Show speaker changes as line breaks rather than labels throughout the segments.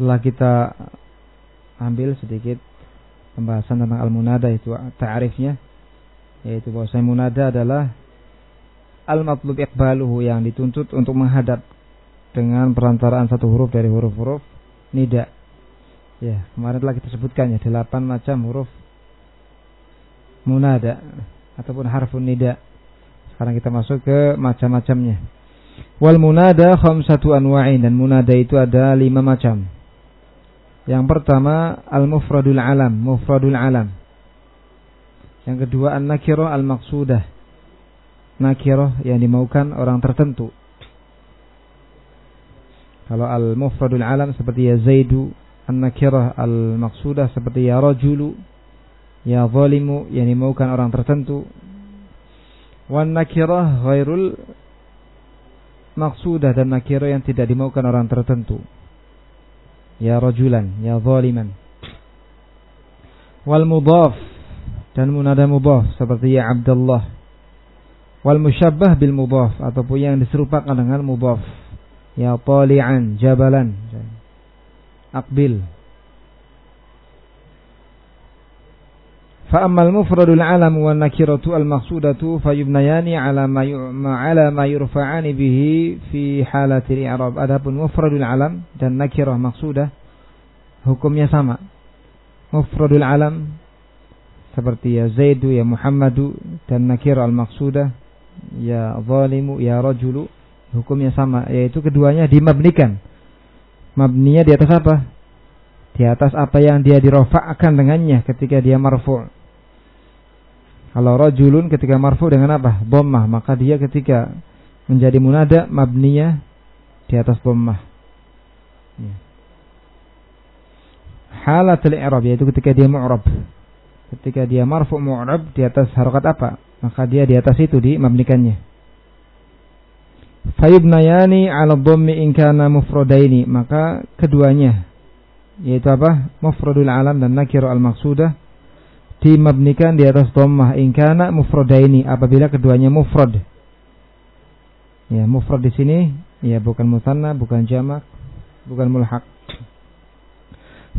setelah kita ambil sedikit pembahasan tentang al-munada itu ta'arifnya yaitu bahwa munada adalah al-matlub iqbaluhu yang dituntut untuk menghadap dengan perantaraan satu huruf dari huruf-huruf nida. Ya, kemarin telah kita sebutkan ya delapan macam huruf munada ataupun harfun nida. Sekarang kita masuk ke macam-macamnya. Wal munada khamsatu anwa'in dan munada itu ada lima macam. Yang pertama al-mufradul alam, mufradul alam. Yang kedua an-nakirah al-maqsudah. Nakirah yang dimaukan orang tertentu. Kalau al-mufradul alam seperti ya Zaidu, an-nakirah al-maqsudah seperti ya rajulu, ya zalimu yang dimaukan orang tertentu. Wan nakirah ghairul maksudah dan nakirah yang tidak dimaukan orang tertentu ya rajulan, ya zaliman. Wal mudhaf dan munada mudhaf seperti ya Abdullah. Wal musyabbah bil mudhaf ataupun yang diserupakan dengan mudhaf. Ya tali'an, jabalan. Aqbil, فأما المفرد العلم والنكرة المقصودة فيبنيان على ما على ما يرفعان به في حالة الإعراب. Adapun mufradul alam dan nakirah maksudah hukumnya sama. Mufradul alam seperti ya Zaidu, ya Muhammadu dan nakirah al-maksudah ya zalimu, ya rajulu hukumnya sama yaitu keduanya dimabnikan. Mabninya di atas apa? Di atas apa yang dia dirofakkan dengannya ketika dia marfu' Kalau rajulun ketika marfu dengan apa? Dhammah, maka dia ketika menjadi munada mabniyah di atas dhammah. Ya. Halatul i'rab yaitu ketika dia mu'rab. Ketika dia marfu mu'rab di atas harokat apa? Maka dia di atas itu di mabnikannya. Fayubnayani 'ala dhammi in kana mufradaini, maka keduanya yaitu apa? Mufradul alam dan nakir al-maqsudah dimabnikan di atas dhammah in kana mufradaini apabila keduanya mufrad. Ya, mufrad di sini ya bukan musanna, bukan jamak, bukan mulhaq.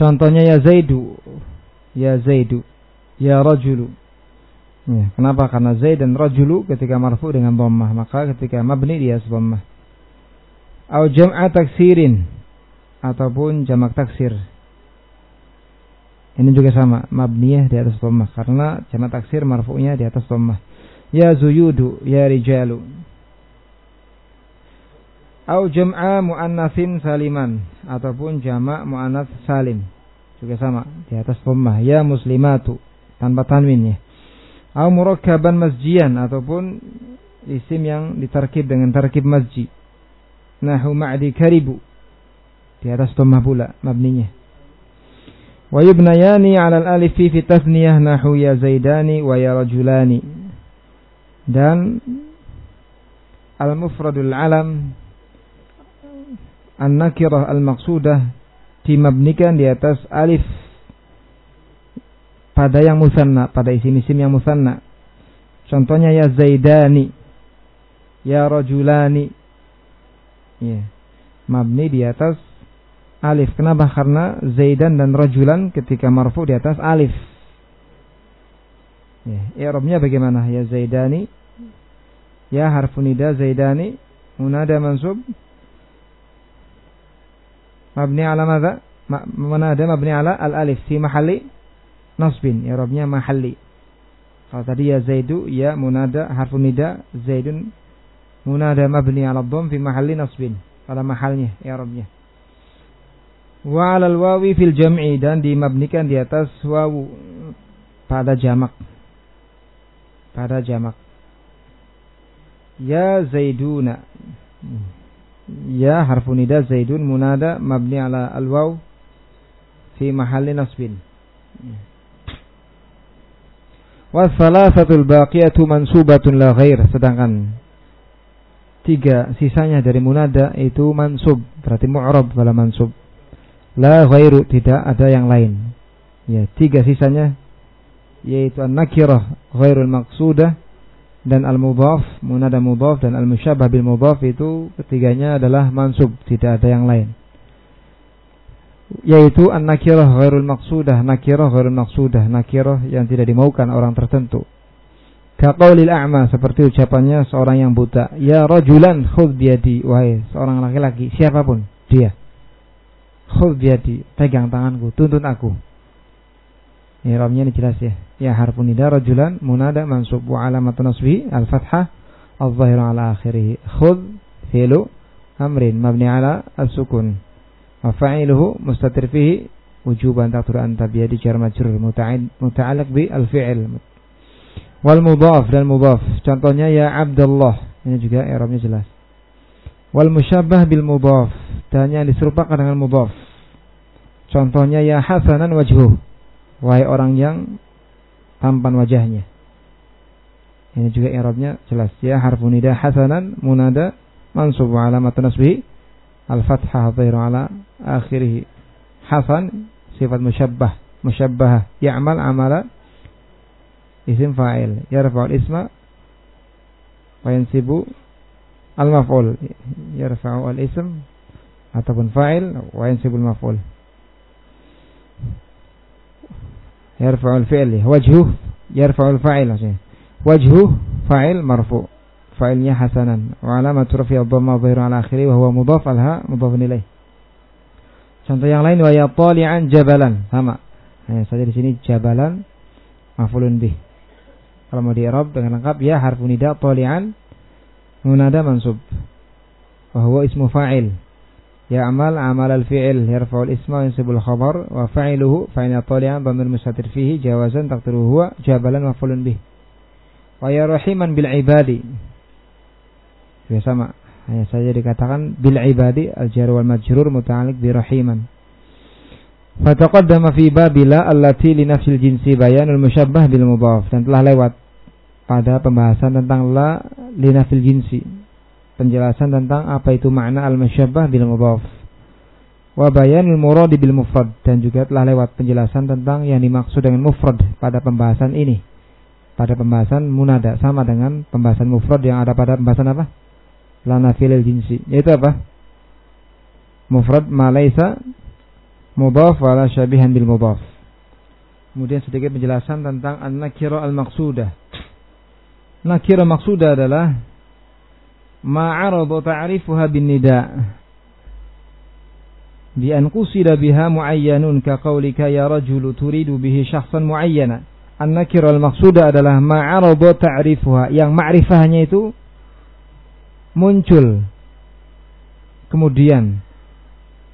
Contohnya ya Zaidu, ya Zaidu, ya rajulu. Ya, kenapa? Karena Zaid dan rajulu ketika marfu dengan dhammah, maka ketika mabni dia dhammah. Au jam'a taksirin ataupun jamak taksir ini juga sama, mabniyah di atas dhammah karena jamak taksir marfu'nya di atas dhammah. Ya zuyudu, ya rijalu. Au jam'a muannatsin saliman ataupun jamak muannats salim. Juga sama, di atas dhammah. Ya muslimatu tanpa tanwin ya. Au murakkaban masjian ataupun isim yang ditarkib dengan tarkib masjid. Nahu ma'di karibu. Di atas dhammah pula mabninya. Wa yubnayani 'ala al-alifi fi tasniyah nahu ya zaidani wa ya rajulani. Dan al-mufradul alam an-nakirah al-maqsudah dimabnikan di atas alif pada yang musanna, pada isim-isim yang musanna. Contohnya ya zaidani, ya rajulani. Ya. Mabni di atas alif. Kenapa? Karena Zaidan dan Rajulan ketika marfu di atas alif. Ya, i'rabnya bagaimana? Ya Zaidani. Ya harfu nida Zaidani. Munada mansub. Mabni ala madha? Munada mabni ala al-alif. Fi mahalli nasbin. I'rabnya mahalli. Kalau tadi ya Zaidu, ya munada harfu nida Zaidun munada mabni ala dhom fi mahalli nasbin. Pada mahalnya i'rabnya wa alal wawi fil jam'i dan dimabnikan di atas wawu pada jamak. Pada jamak. Ya zaiduna. Ya harfu nida zaidun munada mabni ala al waw fi mahalli nasbin. Wa thalathatul baqiyatu mansubatun la ghair. Sedangkan tiga sisanya dari munada itu mansub. Berarti mu'rab pada mansub La ghairu tidak ada yang lain. Ya, tiga sisanya yaitu an-nakirah ghairul maqsudah dan al-mudhaf, munada mudhaf dan al-musyabbah bil mudhaf itu ketiganya adalah mansub, tidak ada yang lain. yaitu an-nakirah ghairul maqsudah, nakirah ghairul maqsudah, nakirah yang tidak dimaukan orang tertentu. Kaqaulil a'ma seperti ucapannya seorang yang buta, ya rajulan khudh biyadi, wahai seorang laki-laki siapa pun dia. Khudh biyadi, pegang tanganku, tuntun aku. I'rabnya ini jelas ya. Ya harfun nida rajulan munada mansub wa alamat nasbi al-fathah al-zahir ala akhirih. Khudh fi'lu amrin mabni ala as-sukun. Wa fa'iluhu mustatir fihi wujuban taqdir anta biyadi jar majrur muta'alliq bi al-fi'l Wal mudhaf dan mudhaf. Contohnya ya Abdullah. Ini juga i'rabnya jelas. Wal musyabbah bil mudhaf. Dan yang diserupakan dengan mudhaf. Contohnya ya Hasanan wajhuh. Wahai orang yang tampan wajahnya. Ini juga i'rabnya jelas. Ya harfu nida hasanan munada mansub wa alamat nasbihi al-fathah dhairu ala akhirih. Hasan sifat musyabbah, musyabbah ya'mal amala isim fa'il yarfa'ul isma wa yansibu al maf'ul yarfa'u al ism ataupun fa'il wa yansibul maf'ul. Yarfa'ul fi'l wajhu yarfa'ul fa'il maksudnya. Wajhu fa'il marfu. Fa'ilnya hasanan. Wa alamat rafi dhamma dhahiru ala akhiri wa huwa mudhaf alha mudhaf ilaih contoh yang lain wa ya tali'an jabalan. Sama. Hanya saja di sini jabalan maf'ulun bih. Kalau mau di i'rab dengan lengkap ya harfu nida tali'an munada mansub. Wa ismu fa'il. Ya'mal amal al-fi'il yarfa'u al-isma wa yansibu al-khabar wa fa'iluhu fa'il tali'an dhamir mustatir fihi jawazan taqdiru huwa jabalan maf'ulun bih. Wa ya rahiman bil ibadi. Ya sama. Hanya saja dikatakan bil ibadi al-jar wal majrur muta'alliq bi rahiman. Fataqaddama fi babila allati li nafsil jinsi bayanul musyabbah bil mudhaf dan telah lewat pada pembahasan tentang la li nafsil jinsi. Penjelasan tentang apa itu makna al musyabbah bil mudhaf. Wa bayanul murad bil mufrad dan juga telah lewat penjelasan tentang yang dimaksud dengan mufrad pada pembahasan ini. Pada pembahasan munada sama dengan pembahasan mufrad yang ada pada pembahasan apa? La nafil jinsi. Yaitu apa? Mufrad ma laisa mudhaf wala syabihan bil mudhaf. Kemudian sedikit penjelasan tentang an-nakira al-maqsudah. Nakira maqsudah adalah ma'aradu ta'rifuha bin nida' bi an qusida biha muayyanun ka qaulika ya rajulu turidu bihi syakhsan muayyana. An-nakira al-maqsudah adalah ma'aradu ta'rifuha yang ma'rifahnya itu muncul kemudian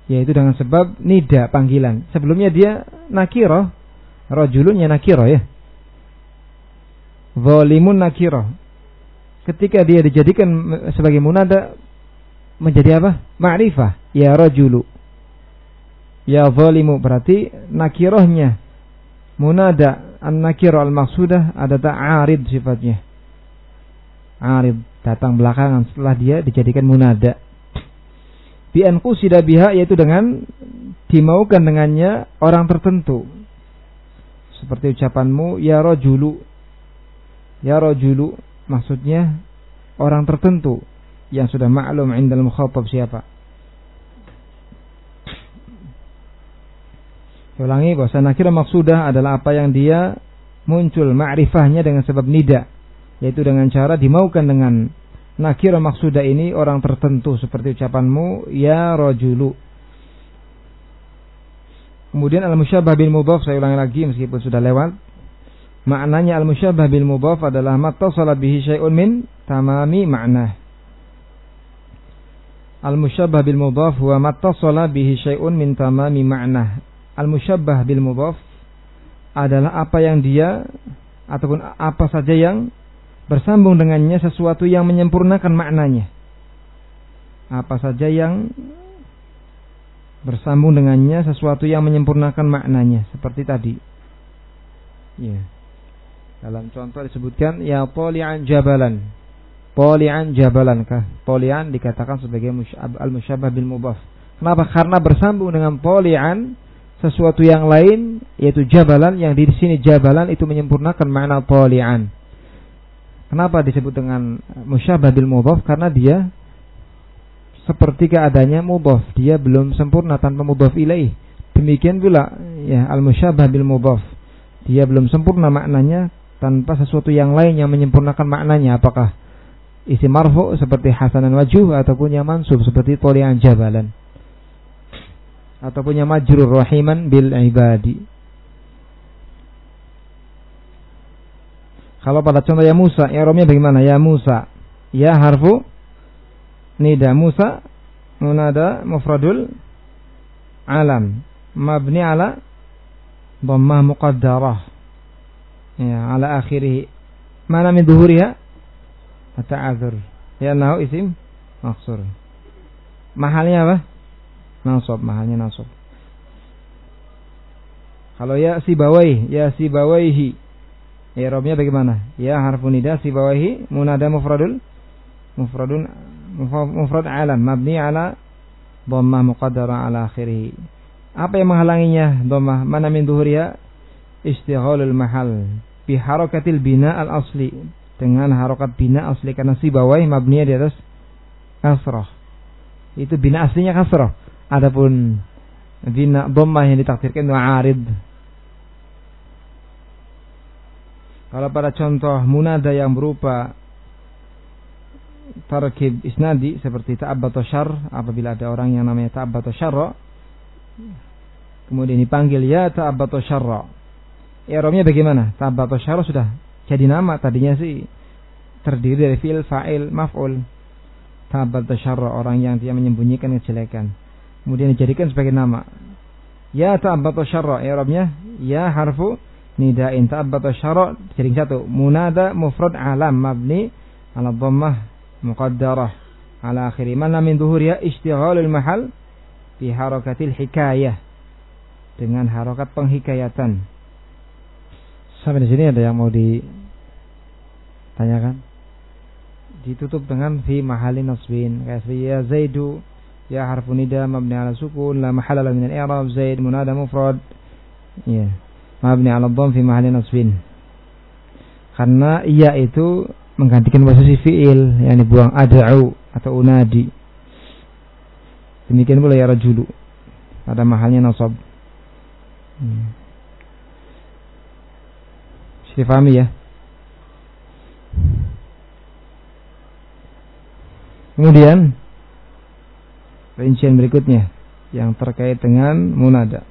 yaitu dengan sebab nida panggilan. Sebelumnya dia nakiro, rajulunnya nakiro ya. Zalimun nakiro. Ketika dia dijadikan sebagai munada menjadi apa? Ma'rifah. Ya rajulu. Ya zalimu berarti nakirohnya munada an-nakiro al-maksudah ada ta'arid sifatnya. Arid datang belakangan setelah dia dijadikan munada bi anqusida biha yaitu dengan dimaukan dengannya orang tertentu. Seperti ucapanmu ya rajulu. Ya rajulu maksudnya orang tertentu yang sudah maklum indal mukhatab siapa. Ulangi bahwa nakira maksudah adalah apa yang dia muncul ma'rifahnya dengan sebab nida yaitu dengan cara dimaukan dengan nakira maksuda ini orang tertentu seperti ucapanmu ya rojulu. Kemudian al-musyabah bil mudhaf saya ulangi lagi meskipun sudah lewat. Maknanya al-musyabah bil mudhaf adalah mattasala bihi syai'un min tamami makna. Al-musyabah bil mudhaf huwa mattasala bihi syai'un min tamami makna. Al-musyabah bil mudhaf adalah apa yang dia ataupun apa saja yang bersambung dengannya sesuatu yang menyempurnakan maknanya. Apa saja yang bersambung dengannya sesuatu yang menyempurnakan maknanya seperti tadi. Ya. Dalam contoh disebutkan ya polian jabalan. Polian jabalan kah? Polian dikatakan sebagai al-musyabah bil mubaf. Kenapa? Karena bersambung dengan polian sesuatu yang lain yaitu jabalan yang di sini jabalan itu menyempurnakan makna polian. Kenapa disebut dengan musyabah bil mudhaf? Karena dia seperti keadaannya mudhaf, dia belum sempurna tanpa mudhaf ilaih. Demikian pula ya al-musyabah bil mudhaf. Dia belum sempurna maknanya tanpa sesuatu yang lain yang menyempurnakan maknanya. Apakah isi marfu seperti hasanan wajuh ataupun yang mansub seperti tolian jabalan ataupun yang majrur rahiman bil ibadi. Kalau pada contoh ya Musa, ya romnya bagaimana? Ya Musa, ya harfu nida Musa munada mufradul alam mabni ala dhammah muqaddarah ya ala akhirih mana min dhuhuriha ta'adzur ya nahu isim maksur mahalnya apa nasab mahalnya nasab kalau ya si bawai ya si bawaihi I'rabnya bagaimana? Ya harfu nida sibawahi munada mufradul mufradun mufrad alam mabni ala dhammah muqaddara ala akhirih. Apa yang menghalanginya dhammah? Mana min dhuhuriya? Istighalul mahal bi harakatil bina al asli dengan harokat bina asli. Karena sibawahi mabni di atas kasrah. Itu bina aslinya kasrah. Adapun bina dhammah yang ditakdirkan arid. Kalau pada contoh munada yang berupa tarkib isnadi seperti ta'abbat syar apabila ada orang yang namanya ta'abbat syarra kemudian dipanggil ya ta'abbat syarra i'rabnya bagaimana? Ta'abbat syarra sudah jadi nama tadinya sih terdiri dari fi'il fa'il maf'ul. Ta'abbat syarra orang yang dia menyembunyikan kejelekan. Kemudian dijadikan sebagai nama. Ya ta'abbat syarra i'rabnya ya harfu nida'in. Ta'abbata syara' jaring satu. Munada mufrad alam mabni ala dhammah muqaddarah ala akhiri. Mana min dhuhuriya istighalul mahal fi harakatil hikayah. Dengan harokat penghikayatan sampai di sini ada yang mau ditanyakan? Ditutup dengan fi mahalin nasbin. Kayak ya zaidu ya harfu nida mabni ala sukun la mahala min al-i'rab zaid munada mufrad. Ya mabni ala dham fi mahalli nasbin. Karena ia itu menggantikan posisi fiil yang dibuang ad'u atau unadi. Demikian pula ya rajulu pada mahalnya nasab. Hmm Sudah ya Kemudian rincian berikutnya yang terkait dengan munada.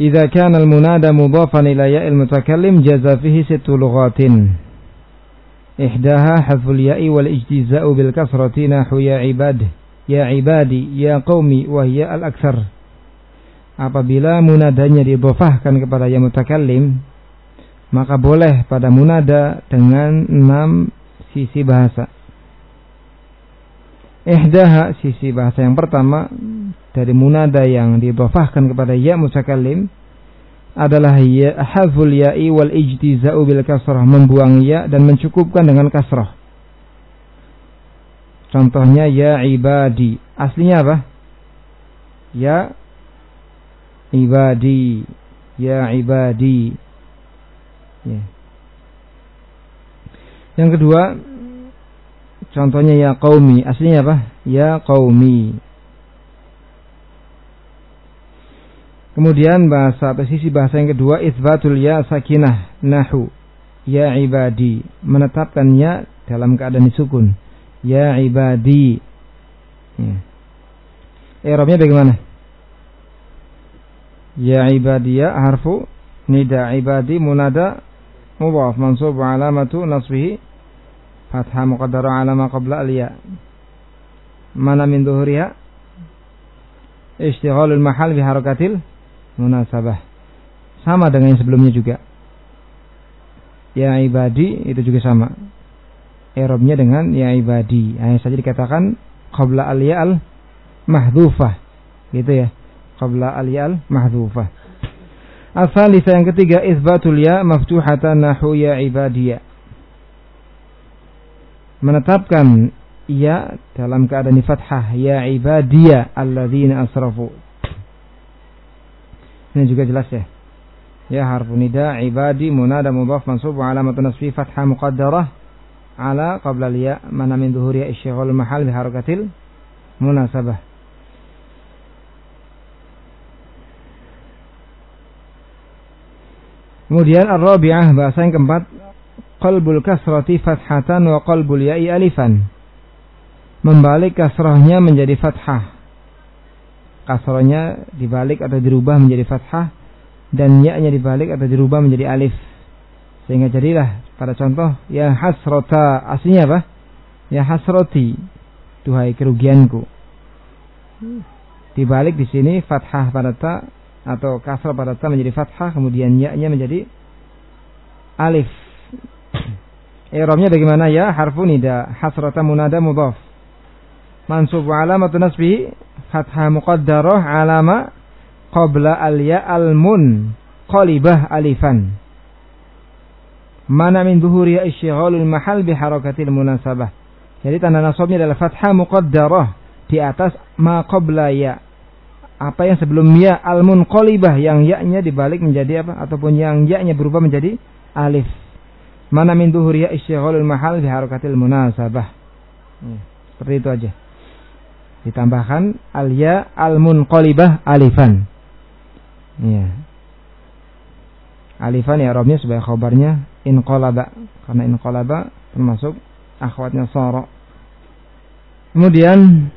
إذا كان المنادى مضافا إلى ياء المتكلم جاز فيه ست لغات إحداها حذف الياء والاجتزاء بالكسرة نحو يا عباد يا عبادي يا قومي وهي الأكثر apabila munadanya didofahkan kepada yang mutakallim maka boleh pada munada dengan enam sisi bahasa. Ihdaha sisi bahasa yang pertama dari munada yang didofahkan kepada ya mutakallim adalah ya haful ya'i wal ijtiza'u bil kasrah membuang ya dan mencukupkan dengan kasrah. Contohnya ya ibadi. Aslinya apa? Ya ibadi ya ibadi. Ya. yang kedua contohnya ya qaumi. Aslinya apa? Ya qaumi. Kemudian bahasa sisi bahasa yang kedua? Isbatul ya sakinah nahu. Ya ibadi. Menetapkannya dalam keadaan disukun ya ibadi. Ya. Erobnya bagaimana? Ya ibadiya harfu nida ibadi munada mudhaf mansub alamatu nasbihi fathah muqaddara alama qabla al-ya mana min dhuhriha ishtighalul mahal bi harakatil munasabah. Sama dengan yang sebelumnya juga. Ya ibadi itu juga sama. Erobnya dengan ya ibadi. Hanya saja dikatakan qabla al al mahdhufah. Gitu ya. Qabla al al mahdhufah. Asal yang ketiga isbatul ya maftuhatan nahu ya ibadiyah. Menetapkan ya dalam keadaan fathah ya ibadiyah alladzina asrafu ini juga jelas ya. Ya harfu nida ibadi munada mudhaf mansub wa alamatun nasbi fathah muqaddarah ala qabla liya mana min dhuhuri isyighal mahal bi harakatil munasabah. Kemudian ar-rabi'ah bahasa yang keempat qalbul kasrati fathatan wa qalbul ya'i alifan. Membalik kasrahnya menjadi fathah. Kasrahnya dibalik atau dirubah menjadi fathah dan ya-nya dibalik atau dirubah menjadi alif. Sehingga jadilah pada contoh ya hasrota aslinya apa? Ya hasroti. Duhai kerugianku. Dibalik di sini fathah pada ta atau kasrah pada ta menjadi fathah kemudian ya-nya menjadi alif. I'rabnya bagaimana ya? Harfu nida hasrata munada mudhaf. Mansub wa alamatu nasbihi fathah muqaddarah alama qabla al-ya al-mun qalibah alifan. Mana min duhuri isyghalul mahal bi harakatil munasabah. Jadi tanda nasabnya adalah fathah muqaddarah di atas ma qabla ya apa yang sebelum ya al munqalibah yang ya-nya dibalik menjadi apa ataupun yang ya-nya berubah menjadi alif. Mana min duhuriya isyghalul mahal bi harakatil munasabah. Hmm, seperti itu aja. Ditambahkan al ya al munqalibah alifan. Ya. Alifan ya Arabnya sebagai khabarnya inqalaba karena inqalaba termasuk akhwatnya sara. Kemudian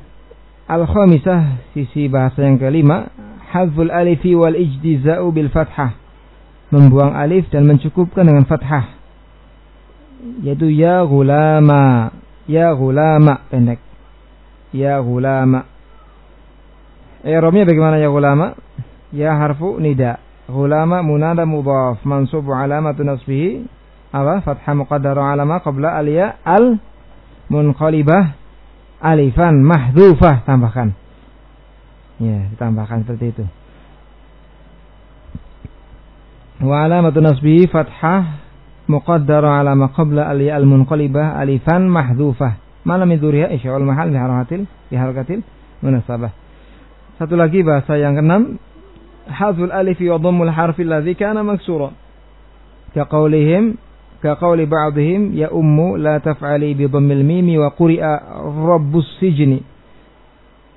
Al-khamisah sisi bahasa yang kelima, hadzul alifi wal ijtiza'u bil fathah. Membuang alif dan mencukupkan dengan fathah. Yaitu ya gulama, ya gulama pendek. Ya gulama. I'rabnya bagaimana ya gulama? Ya harfu nida. Gulama munada mudhaf mansub alamatu nasbihi apa? Fathah muqaddara alama qabla al-ya al munqalibah alifan mahdhufah tambahkan. Ya, ditambahkan seperti itu. Wa alamatu nasbihi fathah muqaddara ala ma qabla ali al munqalibah alifan mahdhufah. Malam iduriha isya'ul mahal bi harakatil bi harakatil munasabah. Satu lagi bahasa yang keenam hazul alif wa dhammul harfi alladhi kana maksura. Ka qaulihim كقول بعضهم يا أم لا تفعلي بضم الميم وقرئ رب السجن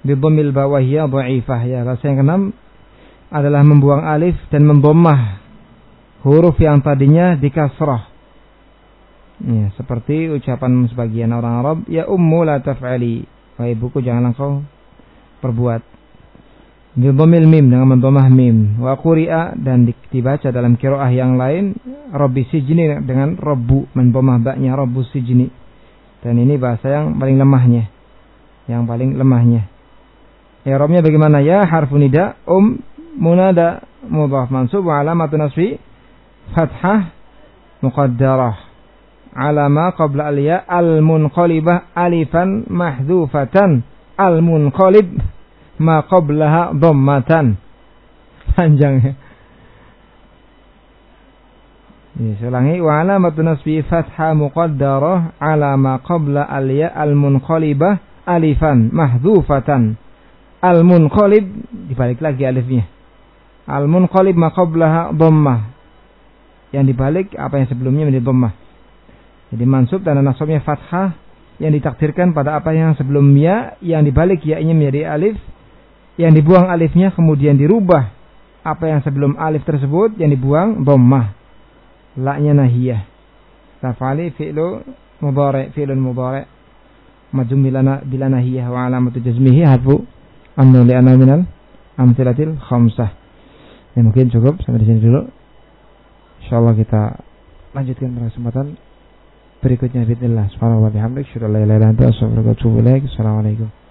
بضم الباء وهي ضعيفة ya bahasa yang keenam adalah membuang alif dan memdomah huruf yang tadinya dikasrah ya, seperti ucapan sebagian orang Arab ya ummu la taf'ali wahai ibuku janganlah kau perbuat Bidhamil mim dengan mendomah mim. Wa quri'a dan dibaca dalam kiroah yang lain. Rabbi sijni dengan rabbu. Mendomah baknya rabbu sijni. Dan ini bahasa yang paling lemahnya. Yang paling lemahnya. I'rabnya bagaimana? Ya harfu nida. Um munada mudhaf mansub wa alamatu nasbi. Fathah muqaddarah. Alama qabla al-ya al-munqalibah alifan mahdhufatan. Al-munqalib ma qablaha dhammatan. Panjangnya. Ya, saya ulangi wa alamatu nasbi fathah muqaddarah ala ma qabla al-ya al-munqalibah alifan mahdhufatan. Al-munqalib dibalik lagi alifnya. Al-munqalib ma qablaha dhammah. Yang dibalik apa yang sebelumnya menjadi dhammah. Jadi mansub dan nasabnya fathah yang ditakdirkan pada apa yang sebelumnya yang dibalik ya-nya menjadi alif yang dibuang alifnya kemudian dirubah. Apa yang sebelum alif tersebut yang dibuang? Dhammah. La-nya nahiyah. Tafali fi'lu mudhari fi'lun mudhari. Majum bila bila nahiyah wa alamatu jazmihi hadfu annu li'anna minal amthilatil khamsah. Ya mungkin cukup. Sampai di sini dulu. Insyaallah kita lanjutkan pada kesempatan berikutnya. Bismillah. Subhanahu wa bihamdik. Syukur la ilaha illa anta. Astaghfiruka wa atubu